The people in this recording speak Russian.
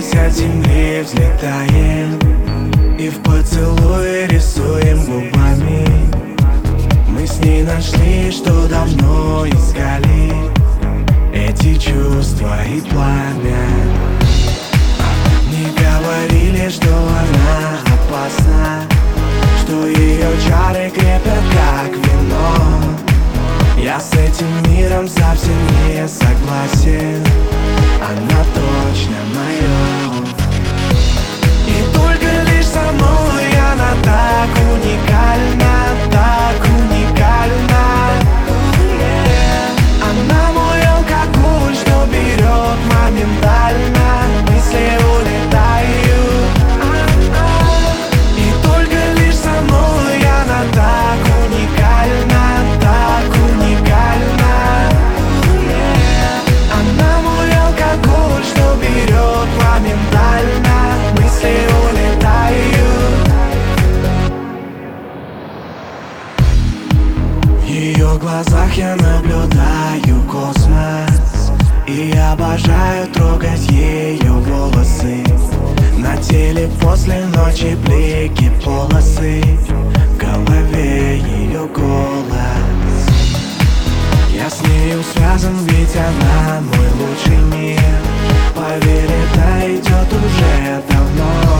отрываясь от земли, взлетаем И в поцелуе рисуем губами. Мы с ней нашли, что давно искали Эти чувства и пламя. Не говорили, что она опасна Что ее чары крепят, как вино. Я с этим миром совсем не ее глазах я наблюдаю космос И обожаю трогать ее волосы. На теле после ночи блики полосы В голове ее голос. Я с нею связан, ведь она мой лучший мир. Поверь, это идет уже давно